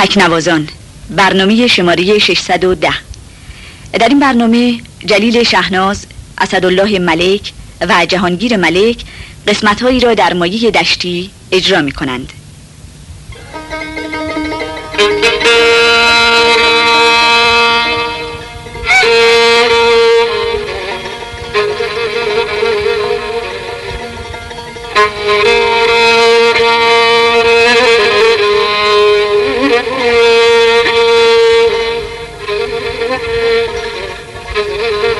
تکنوازان. برنامه شماره 610 در این برنامه جلیل شهناز اسدالله ملک و جهانگیر ملک قسمتهایی را در مایه دشتی اجرا می کنند Thank you.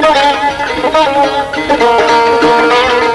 Thank you.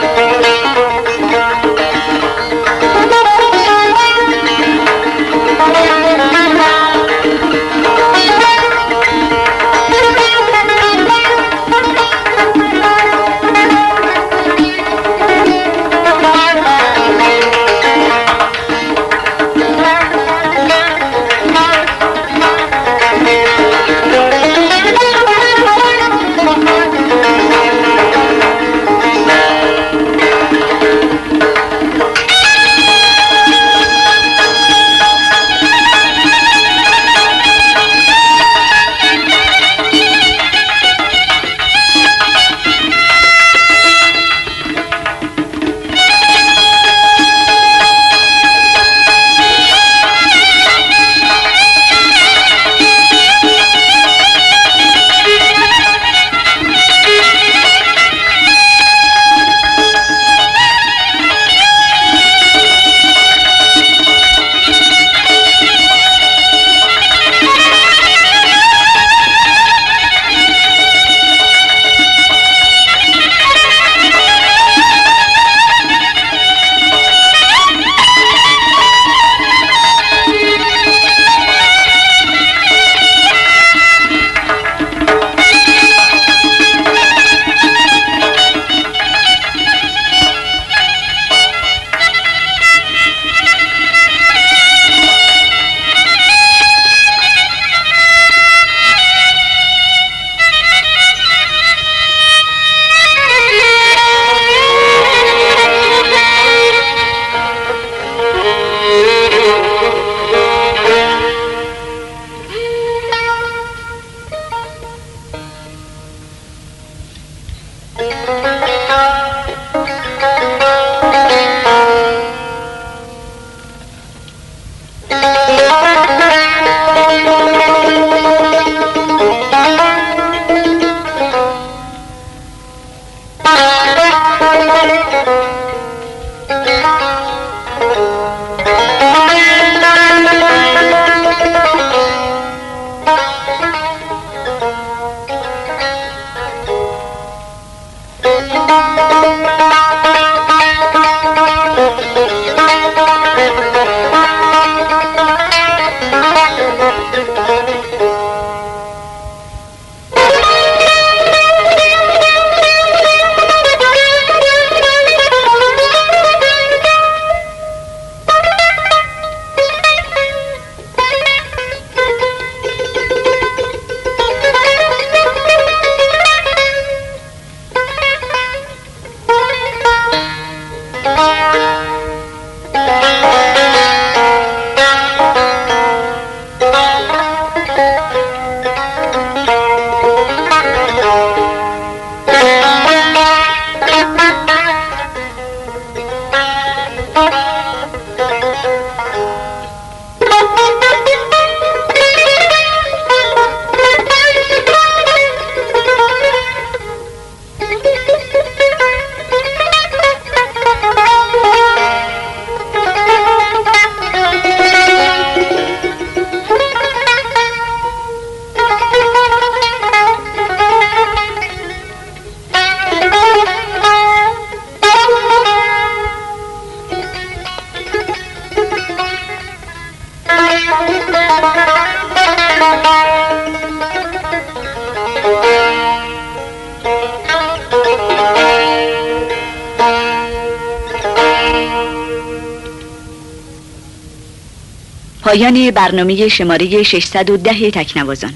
پایان برنامه شماره 610 تکنوازان.